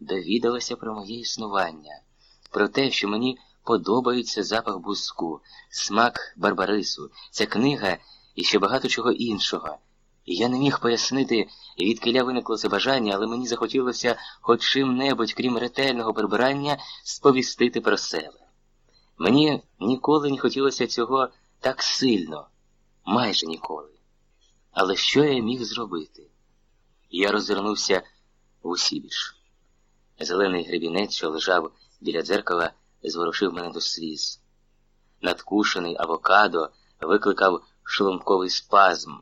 довідалася про моє існування, про те, що мені подобається запах буску, смак барбарису, ця книга і ще багато чого іншого. І я не міг пояснити, відкиля виникло це бажання, але мені захотілося хоч чим-небудь, крім ретельного прибирання, сповістити про себе. Мені ніколи не хотілося цього так сильно, майже ніколи. Але що я міг зробити? Я розвернувся в усібіч. Зелений гребінець, що лежав біля дзеркала, зворушив мене до сліз. Надкушений авокадо викликав шлунковий спазм.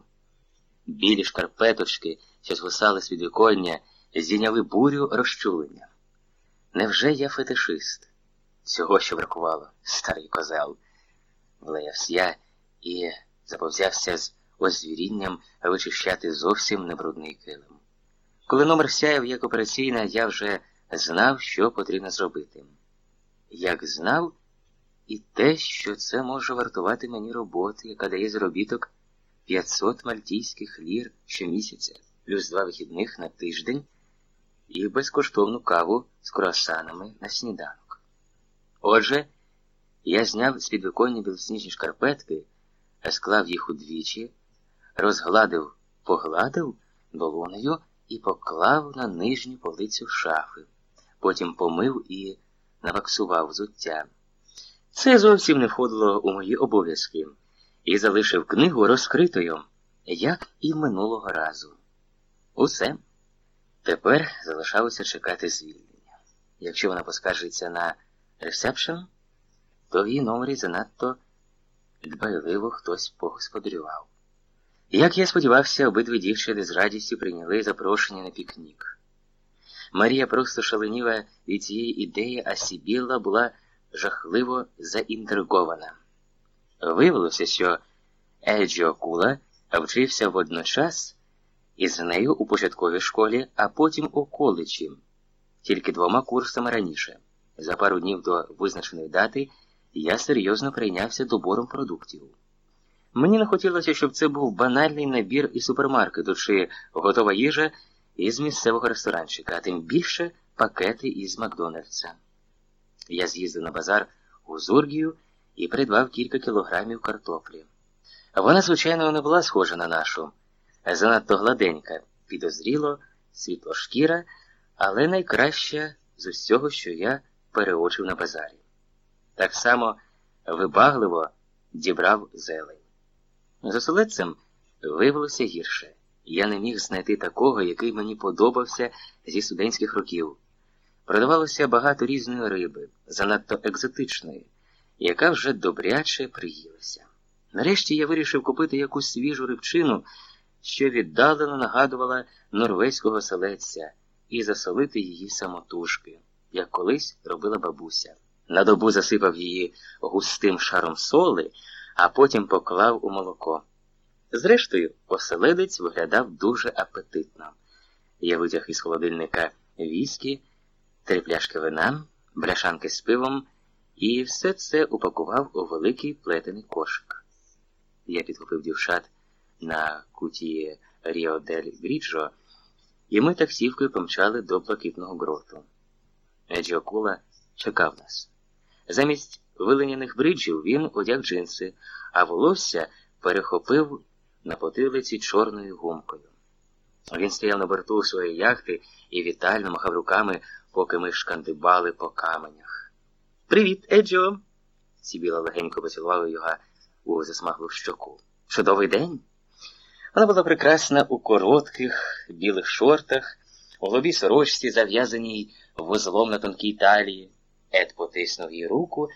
Білі шкарпеточки, що звисали з підвіконня, зійняли бурю розчулення. Невже я фетишист? Цього що бракувало, старий козел. Влаявся я і заповзявся з озвірінням вичищати зовсім небрудний килим. Коли номер сяяв як операційна, я вже знав, що потрібно зробити. Як знав, і те, що це може вартувати мені роботи, яка дає заробіток 500 мальтійських лір щомісяця, плюс два вихідних на тиждень і безкоштовну каву з круасанами на сніданок. Отже, я зняв з підвиконня білосніжні шкарпетки, склав їх удвічі, розгладив, погладив долонею і поклав на нижню полицю шафи, потім помив і наваксував взуття. Це зовсім не входило у мої обов'язки і залишив книгу розкритою, як і минулого разу. Усе. Тепер залишалося чекати звільнення. Якщо вона поскаржиться на ресепшн, що в її номері занадто дбайливо хтось погосподарював. Як я сподівався, обидві дівчини з радістю прийняли запрошення на пікнік. Марія просто шаленіла від цієї ідеї, а Сібілла була жахливо заінтригована. Виявилося, що Еджіо Кула вчився водночас із нею у початковій школі, а потім у коледжі, тільки двома курсами раніше. За пару днів до визначеної дати я серйозно прийнявся добором продуктів. Мені не хотілося, щоб це був банальний набір із супермаркету чи готова їжа із місцевого ресторанчика, а тим більше пакети із Макдональдса. Я з'їздив на базар у Зургію і придбав кілька кілограмів картоплі. Вона, звичайно, не була схожа на нашу, занадто гладенька, підозріло, світлошкіра, але найкраща з усього, що я переочив на базарі. Так само вибагливо дібрав зелень. З оселедцем виявилося гірше. Я не міг знайти такого, який мені подобався зі студентських років. Продавалося багато різної риби, занадто екзотичної, яка вже добряче приїлася. Нарешті я вирішив купити якусь свіжу рибчину, що віддалено нагадувала норвезького селедця, і засолити її самотужки, як колись робила бабуся. На добу засипав її густим шаром соли, а потім поклав у молоко. Зрештою, оселедець виглядав дуже апетитно. Я витяг із холодильника віскі, три пляшки вина, бляшанки з пивом і все це упакував у великий плетений кошик. Я підхопив дівчат на куті Ріо дель Гріджо, і ми таксівкою помчали до блакитного гроту. Еджіо Кула чекав нас. Замість вилиняних бриджів він одяг джинси, а волосся перехопив на потилиці чорною гумкою. Він стояв на борту своєї яхти і вітально махав руками, поки ми шкандибали по каменях. Привіт, Еджо! Сібіла легенько поцілувала його у засмаглу щоку. Чудовий день. Вона була прекрасна у коротких білих шортах, у голубій сорочці, зав'язаній вузлом на тонкій талії. Ед потиснув їй руку,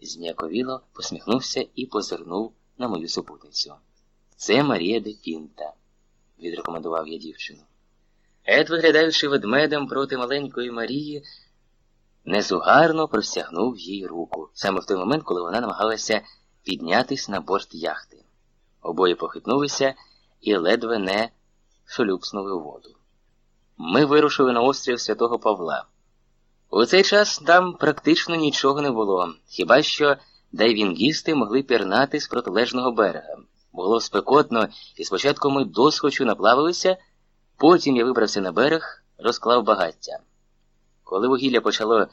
зняковіло посміхнувся і позирнув на мою супутницю. Це Марія де Пінта, відрекомендував я дівчину. Ед, виглядаючи ведмедем проти маленької Марії, незугарно простягнув їй руку, саме в той момент, коли вона намагалася піднятись на борт яхти. Обоє похитнулися і ледве не шолюпснули у воду. Ми вирушили на острів Святого Павла. У цей час там практично нічого не було, хіба що дайвінгісти могли пірнати з протилежного берега. Було спекотно, і спочатку ми досхочу наплавилися, потім я вибрався на берег, розклав багаття. Коли вугілля почало